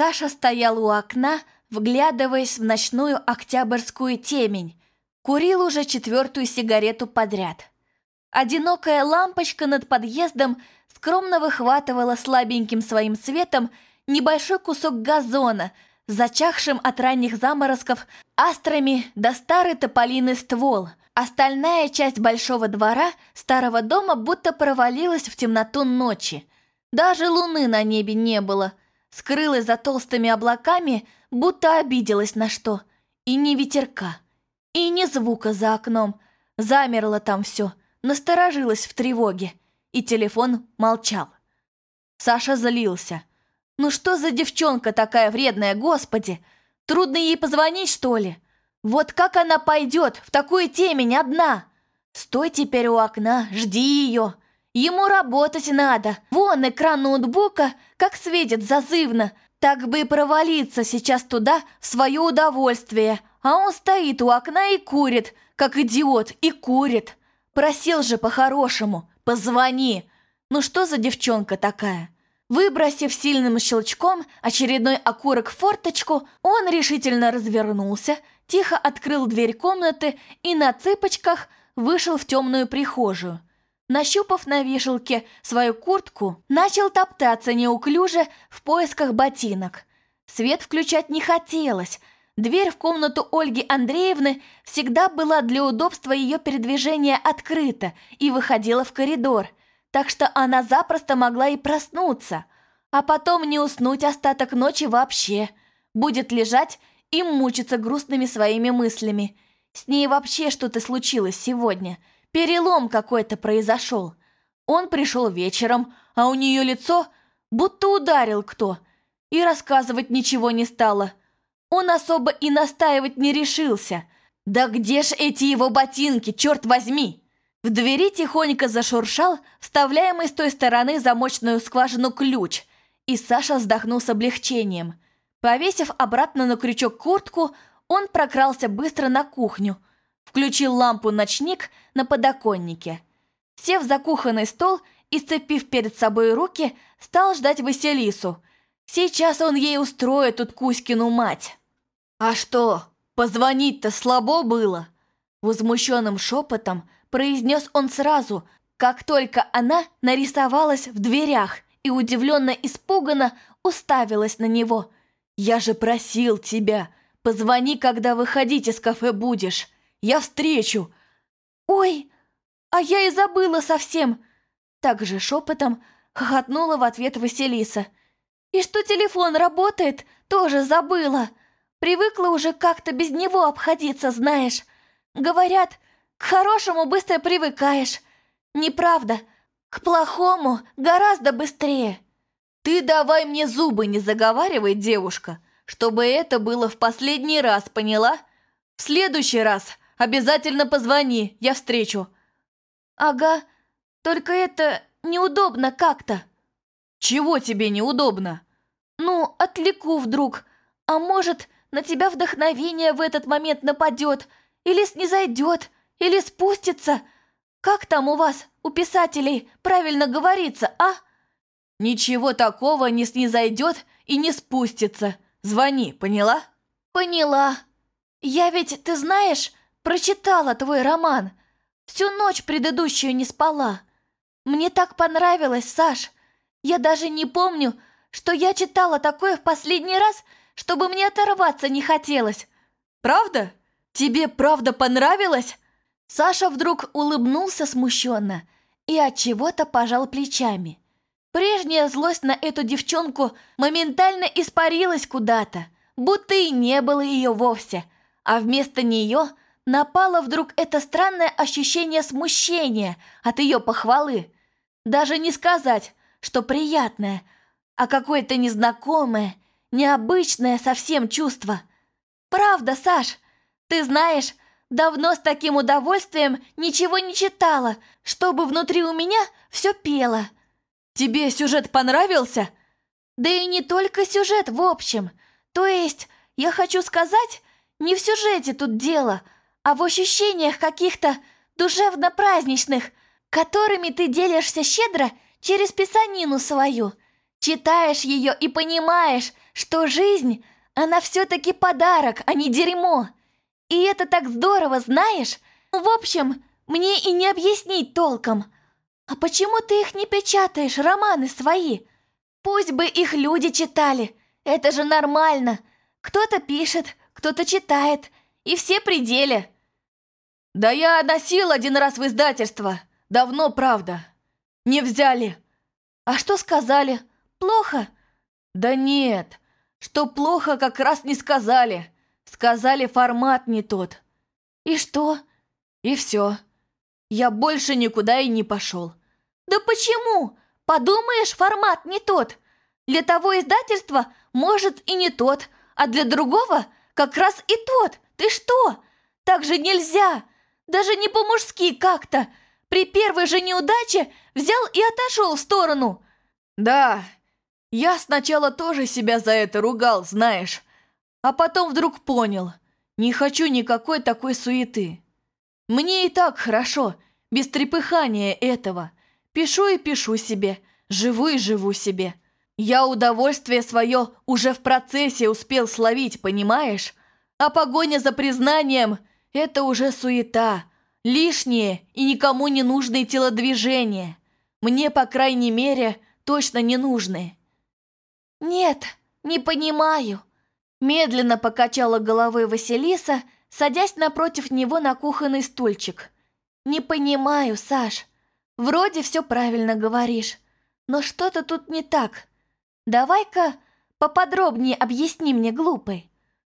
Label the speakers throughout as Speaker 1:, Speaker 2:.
Speaker 1: Саша стоял у окна, вглядываясь в ночную октябрьскую темень. Курил уже четвертую сигарету подряд. Одинокая лампочка над подъездом скромно выхватывала слабеньким своим светом небольшой кусок газона, зачахшим от ранних заморозков астрами да старый тополиный ствол. Остальная часть большого двора старого дома будто провалилась в темноту ночи. Даже луны на небе не было. Скрылась за толстыми облаками, будто обиделась на что. И ни ветерка, и ни звука за окном. Замерло там все, насторожилась в тревоге. И телефон молчал. Саша злился. Ну что за девчонка такая вредная, господи? Трудно ей позвонить, что ли? Вот как она пойдет в такую темень одна? Стой теперь у окна, жди ее. Ему работать надо. Вон экран ноутбука, как светит зазывно. Так бы и провалиться сейчас туда в свое удовольствие. А он стоит у окна и курит, как идиот, и курит. Просил же по-хорошему, позвони. Ну что за девчонка такая? Выбросив сильным щелчком очередной окурок в форточку, он решительно развернулся, тихо открыл дверь комнаты и на цыпочках вышел в темную прихожую. Нащупав на вешалке свою куртку, начал топтаться неуклюже в поисках ботинок. Свет включать не хотелось. Дверь в комнату Ольги Андреевны всегда была для удобства ее передвижения открыта и выходила в коридор – так что она запросто могла и проснуться, а потом не уснуть остаток ночи вообще. Будет лежать и мучиться грустными своими мыслями. С ней вообще что-то случилось сегодня. Перелом какой-то произошел. Он пришел вечером, а у нее лицо будто ударил кто. И рассказывать ничего не стало. Он особо и настаивать не решился. Да где ж эти его ботинки, черт возьми? В двери тихонько зашуршал вставляемый с той стороны замочную скважину ключ, и Саша вздохнул с облегчением. Повесив обратно на крючок куртку, он прокрался быстро на кухню, включил лампу-ночник на подоконнике. Сев за кухонный стол и сцепив перед собой руки, стал ждать Василису. Сейчас он ей устроит тут Кузькину мать. «А что, позвонить-то слабо было?» Возмущенным шепотом произнес он сразу, как только она нарисовалась в дверях и удивленно-испуганно уставилась на него. «Я же просил тебя, позвони, когда выходить из кафе будешь. Я встречу». «Ой, а я и забыла совсем!» Так же шепотом хохотнула в ответ Василиса. «И что телефон работает, тоже забыла. Привыкла уже как-то без него обходиться, знаешь. Говорят, к хорошему быстро привыкаешь. Неправда. К плохому гораздо быстрее. Ты давай мне зубы не заговаривай, девушка, чтобы это было в последний раз, поняла? В следующий раз обязательно позвони, я встречу. Ага, только это неудобно как-то. Чего тебе неудобно? Ну, отвлеку вдруг. А может, на тебя вдохновение в этот момент нападет или снизойдет. Или спустится? Как там у вас, у писателей, правильно говорится, а? Ничего такого не снизойдет и не спустится. Звони, поняла? Поняла. Я ведь, ты знаешь, прочитала твой роман. Всю ночь предыдущую не спала. Мне так понравилось, Саш. Я даже не помню, что я читала такое в последний раз, чтобы мне оторваться не хотелось. Правда? Тебе правда понравилось? Саша вдруг улыбнулся смущенно и от чего-то пожал плечами. Прежняя злость на эту девчонку моментально испарилась куда-то, будто и не было ее вовсе, а вместо нее напало вдруг это странное ощущение смущения от ее похвалы. Даже не сказать, что приятное, а какое-то незнакомое, необычное совсем чувство. Правда, Саш, ты знаешь, Давно с таким удовольствием ничего не читала, чтобы внутри у меня все пело. Тебе сюжет понравился? Да и не только сюжет в общем. То есть, я хочу сказать, не в сюжете тут дело, а в ощущениях каких-то душевно-праздничных, которыми ты делишься щедро через писанину свою. Читаешь ее и понимаешь, что жизнь, она все-таки подарок, а не дерьмо. И это так здорово, знаешь? В общем, мне и не объяснить толком. А почему ты их не печатаешь, романы свои? Пусть бы их люди читали. Это же нормально. Кто-то пишет, кто-то читает. И все пределе.
Speaker 2: Да я носил один раз в издательство. Давно, правда. Не взяли.
Speaker 1: А что сказали? Плохо?
Speaker 2: Да нет. Что плохо, как раз не сказали. Сказали, формат не тот.
Speaker 1: И что?
Speaker 2: И все. Я больше никуда и не пошел.
Speaker 1: Да почему? Подумаешь, формат не тот. Для того издательства, может, и не тот, а для другого как раз и тот. Ты что? Так же нельзя. Даже не по-мужски как-то. При первой же неудаче взял и отошел в сторону.
Speaker 2: Да, я сначала тоже себя за это ругал, знаешь. А потом вдруг понял, не хочу никакой такой суеты. Мне и так хорошо, без трепыхания этого. Пишу и пишу себе, живу и живу себе. Я удовольствие свое уже в процессе успел словить, понимаешь? А погоня за признанием – это уже суета, лишние и никому не нужные телодвижения. Мне, по крайней мере, точно не нужные.
Speaker 1: «Нет, не понимаю», Медленно покачала головой Василиса, садясь напротив него на кухонный стульчик. «Не понимаю, Саш. Вроде все правильно говоришь, но что-то тут не так. Давай-ка поподробнее объясни мне, глупый».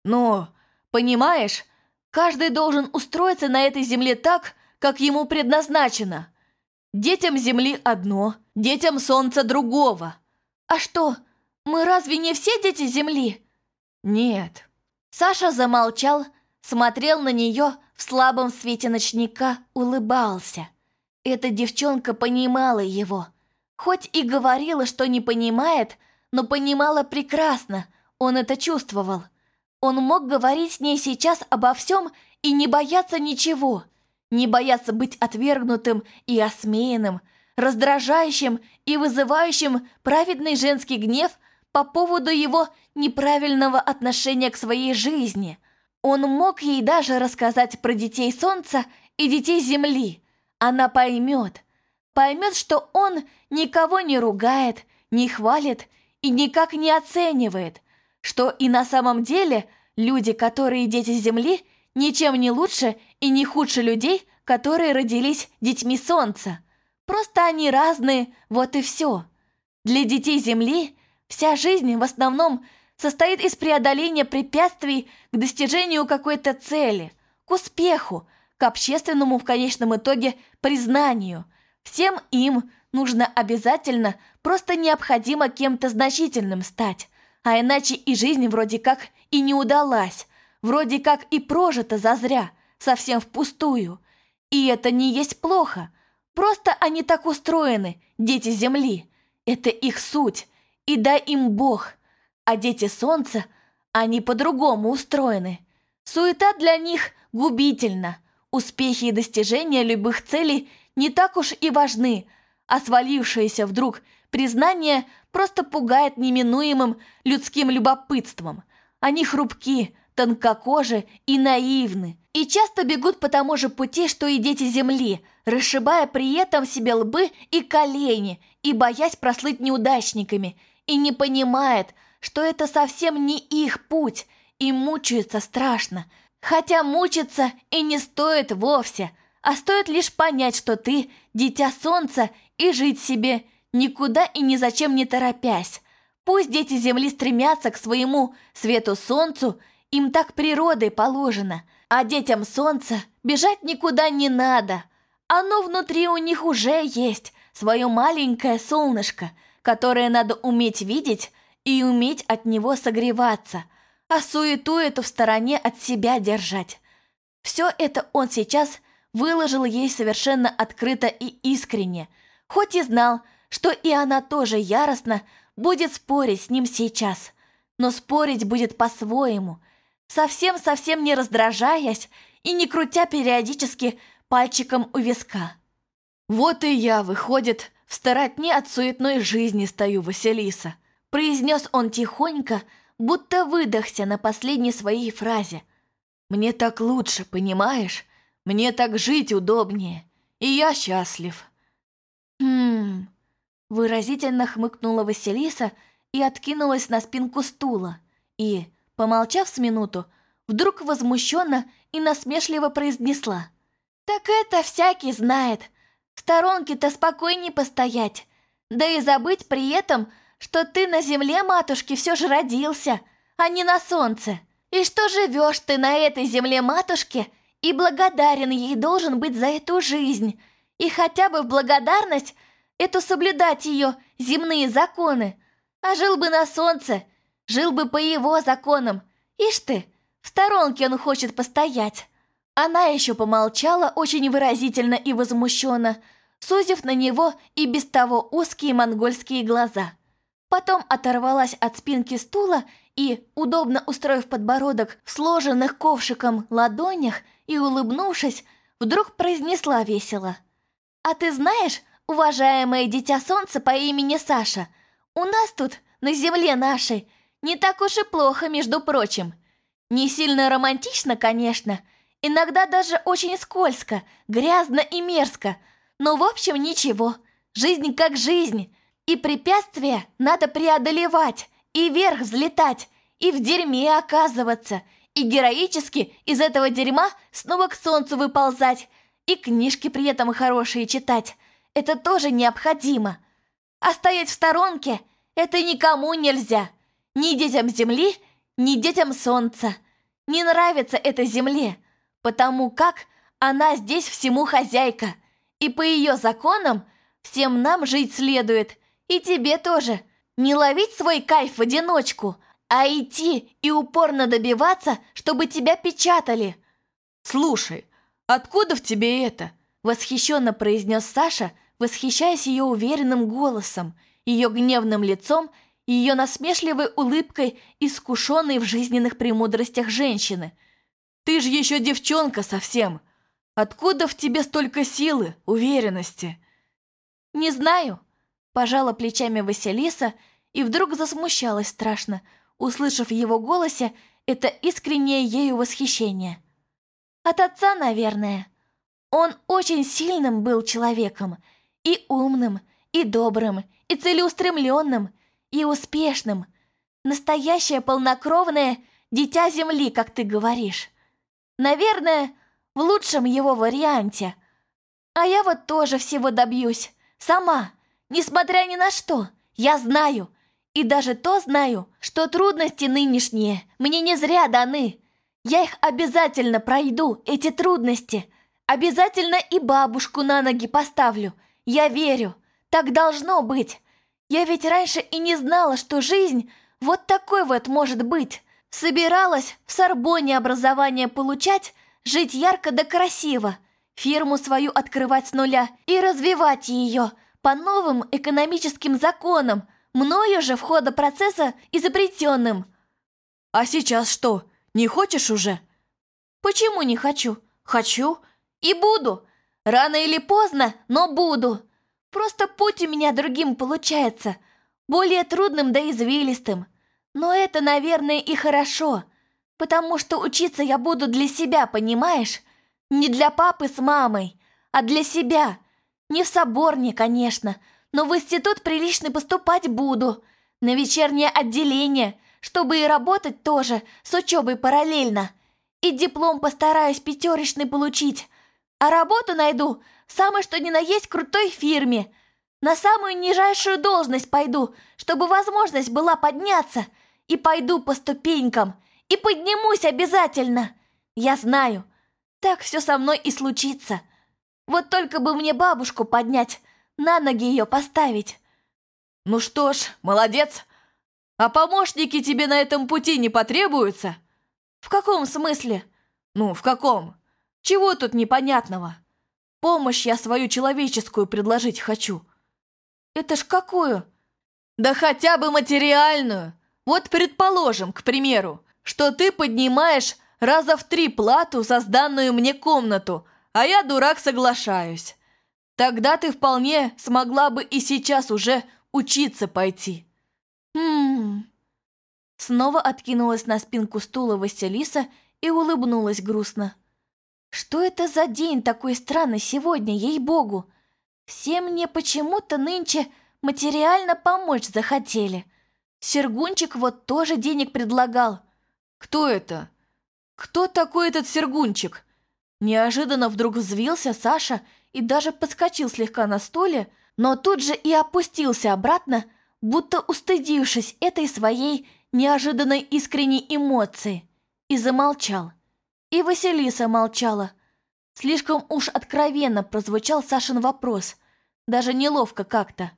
Speaker 2: «Ну, понимаешь, каждый должен устроиться на этой земле так, как ему предназначено. Детям земли одно, детям солнца другого».
Speaker 1: «А что, мы разве не все дети земли?»
Speaker 2: «Нет».
Speaker 1: Саша замолчал, смотрел на нее в слабом свете ночника, улыбался. Эта девчонка понимала его. Хоть и говорила, что не понимает, но понимала прекрасно, он это чувствовал. Он мог говорить с ней сейчас обо всем и не бояться ничего. Не бояться быть отвергнутым и осмеянным, раздражающим и вызывающим праведный женский гнев по поводу его неправильного отношения к своей жизни. Он мог ей даже рассказать про детей Солнца и детей Земли. Она поймет. Поймет, что он никого не ругает, не хвалит и никак не оценивает, что и на самом деле люди, которые дети Земли, ничем не лучше и не худше людей, которые родились детьми Солнца. Просто они разные, вот и все. Для детей Земли Вся жизнь в основном состоит из преодоления препятствий к достижению какой-то цели, к успеху, к общественному в конечном итоге признанию. Всем им нужно обязательно, просто необходимо кем-то значительным стать, а иначе и жизнь вроде как и не удалась, вроде как и прожита зазря, совсем впустую. И это не есть плохо, просто они так устроены, дети Земли. Это их суть, и дай им Бог. А дети солнца, они по-другому устроены. Суета для них губительна. Успехи и достижения любых целей не так уж и важны, а свалившееся вдруг признание просто пугает неминуемым людским любопытством. Они хрупки, тонкокожи и наивны, и часто бегут по тому же пути, что и дети Земли, расшибая при этом себе лбы и колени, и боясь прослыть неудачниками – и не понимает, что это совсем не их путь, и мучается страшно. Хотя мучиться и не стоит вовсе, а стоит лишь понять, что ты – дитя солнца, и жить себе, никуда и ни зачем не торопясь. Пусть дети Земли стремятся к своему свету солнцу, им так природой положено, а детям солнца бежать никуда не надо. Оно внутри у них уже есть, свое маленькое солнышко – которое надо уметь видеть и уметь от него согреваться, а суету эту в стороне от себя держать. Все это он сейчас выложил ей совершенно открыто и искренне, хоть и знал, что и она тоже яростно будет спорить с ним сейчас, но спорить будет по-своему, совсем-совсем не раздражаясь и не крутя периодически пальчиком у виска. Вот и я, выходит, в стороне от суетной жизни стою, Василиса», произнес он тихонько, будто выдохся на последней своей фразе.
Speaker 2: «Мне так лучше, понимаешь? Мне так жить удобнее, и я счастлив».
Speaker 1: «Хм...» Выразительно хмыкнула Василиса и откинулась на спинку стула. И, помолчав с минуту, вдруг возмущенно и насмешливо произнесла. «Так это всякий знает. В сторонке-то спокойней постоять. Да и забыть при этом, что ты на земле, матушки, все же родился, а не на солнце. И что живешь ты на этой земле, матушке, и благодарен ей должен быть за эту жизнь. И хотя бы в благодарность эту соблюдать ее земные законы. А жил бы на солнце, жил бы по его законам. Ишь ты, в сторонке он хочет постоять. Она еще помолчала очень выразительно и возмущенно, сузив на него и без того узкие монгольские глаза. Потом оторвалась от спинки стула и, удобно устроив подбородок в сложенных ковшиком ладонях и улыбнувшись, вдруг произнесла весело. «А ты знаешь, уважаемое дитя солнца по имени Саша, у нас тут, на земле нашей, не так уж и плохо, между прочим. Не сильно романтично, конечно, иногда даже очень скользко, грязно и мерзко, но в общем ничего, жизнь как жизнь». И препятствия надо преодолевать, и вверх взлетать, и в дерьме оказываться, и героически из этого дерьма снова к солнцу выползать, и книжки при этом хорошие читать. Это тоже необходимо. А стоять в сторонке – это никому нельзя. Ни детям земли, ни детям солнца. Не нравится это земле, потому как она здесь всему хозяйка. И по ее законам всем нам жить следует – и тебе тоже. Не ловить свой кайф в одиночку, а идти и упорно добиваться, чтобы тебя печатали.
Speaker 2: Слушай, откуда в тебе это?
Speaker 1: Восхищенно произнес Саша, восхищаясь ее уверенным голосом, ее гневным лицом ее насмешливой улыбкой, искушенной в жизненных премудростях женщины.
Speaker 2: Ты же еще девчонка совсем. Откуда в тебе столько силы, уверенности?
Speaker 1: Не знаю, Пожала плечами Василиса и вдруг засмущалась страшно, услышав в его голосе это искреннее ею восхищение. От отца, наверное. Он очень сильным был человеком, и умным, и добрым, и целеустремленным, и успешным. Настоящее полнокровное дитя земли, как ты говоришь. Наверное, в лучшем его варианте. А я вот тоже всего добьюсь, сама. Несмотря ни на что, я знаю, и даже то знаю, что трудности нынешние мне не зря даны. Я их обязательно пройду, эти трудности. Обязательно и бабушку на ноги поставлю. Я верю, так должно быть. Я ведь раньше и не знала, что жизнь вот такой вот может быть. Собиралась в Сорбоне образование получать, жить ярко да красиво, фирму свою открывать с нуля и развивать ее – по новым экономическим законам, мною же в хода процесса изобретенным.
Speaker 2: А сейчас что, не хочешь уже?
Speaker 1: Почему не хочу? Хочу и буду. Рано или поздно, но буду. Просто путь у меня другим получается, более трудным да извилистым. Но это, наверное, и хорошо, потому что учиться я буду для себя, понимаешь? Не для папы с мамой, а для себя – не в соборне, конечно, но в институт приличный поступать буду. На вечернее отделение, чтобы и работать тоже, с учебой параллельно. И диплом постараюсь пятерочный получить. А работу найду в самой что ни на есть крутой фирме. На самую нижайшую должность пойду, чтобы возможность была подняться. И пойду по ступенькам. И поднимусь обязательно. Я знаю, так все со мной и случится. Вот только бы мне бабушку поднять, на ноги ее поставить.
Speaker 2: Ну что ж, молодец. А помощники тебе на этом пути не потребуются?
Speaker 1: В каком смысле?
Speaker 2: Ну, в каком? Чего тут непонятного? Помощь я свою человеческую предложить хочу.
Speaker 1: Это ж какую?
Speaker 2: Да хотя бы материальную. Вот предположим, к примеру, что ты поднимаешь раза в три плату за сданную мне комнату, а я, дурак, соглашаюсь. Тогда ты вполне смогла бы и сейчас уже учиться пойти.
Speaker 1: Хм... Снова откинулась на спинку стула Василиса и улыбнулась грустно. Что это за день такой странный сегодня, ей-богу? Все мне почему-то нынче материально помочь захотели. Сергунчик вот тоже денег предлагал.
Speaker 2: Кто это? Кто такой этот Сергунчик? Неожиданно вдруг взвился Саша и даже подскочил слегка на стуле, но тут же и опустился обратно, будто устыдившись этой своей неожиданной искренней эмоции, и замолчал. И Василиса молчала. Слишком уж откровенно прозвучал Сашин вопрос, даже неловко как-то.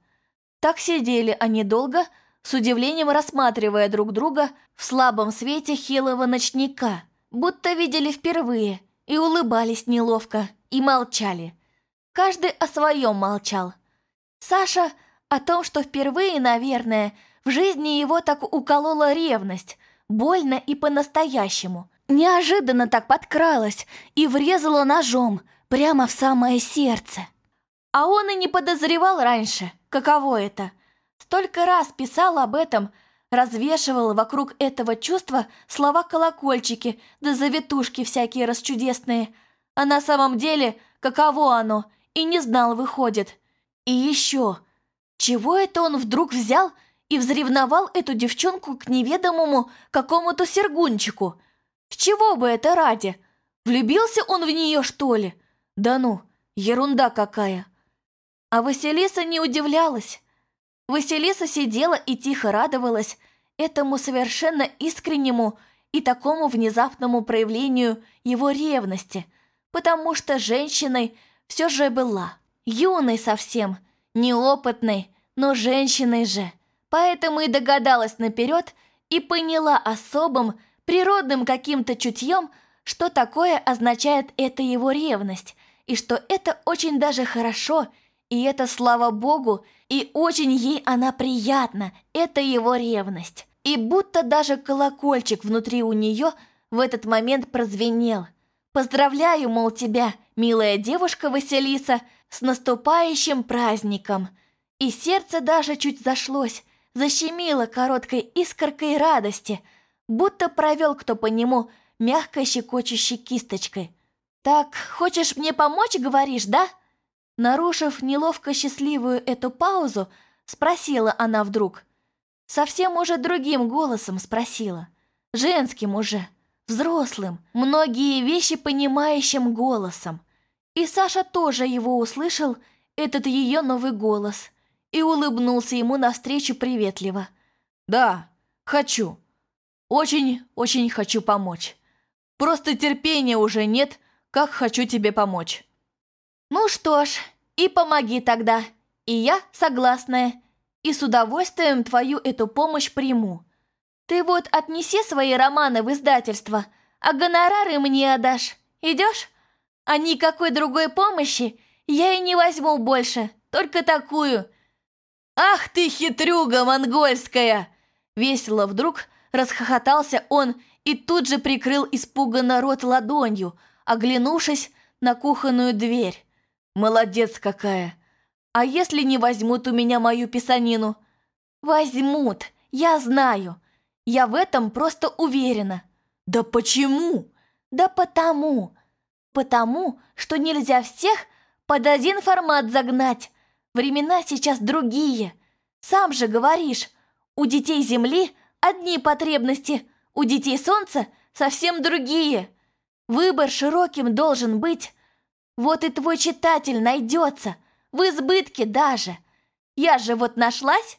Speaker 2: Так сидели они долго, с удивлением рассматривая друг друга в слабом свете хилого ночника, будто видели впервые, и улыбались неловко, и молчали. Каждый о своем молчал. Саша о том, что впервые, наверное, в жизни его так уколола ревность, больно и по-настоящему. Неожиданно так подкралась и врезала ножом прямо в самое сердце. А он и не подозревал раньше, каково это. Столько раз писал об этом, развешивал вокруг этого чувства слова-колокольчики да завитушки всякие расчудесные. А на самом деле, каково оно, и не знал, выходит. И еще, чего это он вдруг взял и взревновал эту девчонку к неведомому какому-то сергунчику? С чего бы это ради? Влюбился он в нее, что ли? Да ну, ерунда какая. А Василиса не удивлялась. Василиса сидела и тихо радовалась этому совершенно искреннему и такому внезапному проявлению его ревности, потому что женщиной все же была, юной совсем, неопытной, но женщиной же. Поэтому и догадалась наперед и поняла особым, природным каким-то чутьем, что такое означает эта его ревность, и что это очень даже хорошо, и это слава богу, и очень ей она приятна, это его ревность. И будто даже колокольчик внутри у нее в этот момент прозвенел. «Поздравляю, мол, тебя, милая девушка Василиса, с наступающим праздником!» И сердце даже чуть зашлось, защемило короткой искоркой радости, будто провел кто по нему мягкой щекочущей кисточкой. «Так, хочешь мне помочь, говоришь, да?» Нарушив неловко счастливую эту паузу, спросила она вдруг. Совсем уже другим голосом спросила. Женским уже, взрослым, многие вещи понимающим голосом. И Саша тоже его услышал, этот ее новый голос и улыбнулся ему навстречу приветливо. «Да, хочу. Очень-очень хочу помочь. Просто терпения уже нет, как хочу тебе помочь». «Ну что ж, и помоги тогда. И я согласная. И с удовольствием твою эту помощь приму. Ты вот отнеси свои романы в издательство, а гонорары мне отдашь. Идешь? А никакой другой помощи я и не возьму больше, только такую, «Ах ты, хитрюга монгольская!» Весело вдруг расхохотался он и тут же прикрыл испуганно рот ладонью, оглянувшись на кухонную дверь. «Молодец какая! А если не возьмут у меня мою писанину?» «Возьмут, я знаю. Я в этом просто уверена». «Да почему?» «Да потому. Потому, что нельзя всех под один формат загнать. Времена сейчас другие. Сам же говоришь, у детей Земли одни потребности, у детей Солнца совсем другие. Выбор широким должен быть. Вот и твой читатель найдется, в избытке даже. Я же вот нашлась.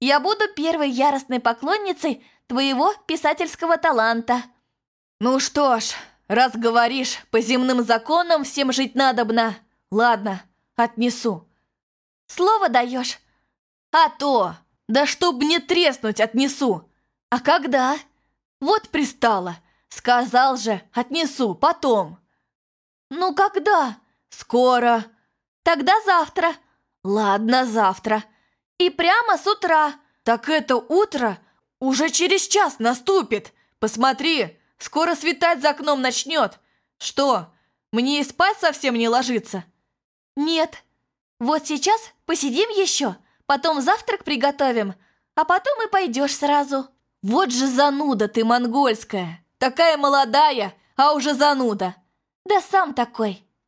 Speaker 2: Я буду первой яростной поклонницей твоего писательского таланта. Ну что ж, раз говоришь, по земным законам всем жить надобно. Ладно, отнесу. Слово даешь?» «А то! Да чтоб мне треснуть, отнесу!» «А когда?» «Вот пристала! Сказал же, отнесу, потом!» «Ну когда?» «Скоро!» «Тогда завтра!» «Ладно, завтра!» «И прямо с утра!» «Так это утро уже через час наступит! Посмотри, скоро светать за окном начнет! Что, мне и спать совсем не ложится?» «Нет, вот сейчас посидим еще, потом завтрак приготовим, а потом и пойдешь сразу». Вот же зануда ты монгольская! Такая молодая, а уже зануда!»
Speaker 1: «Да сам такой!»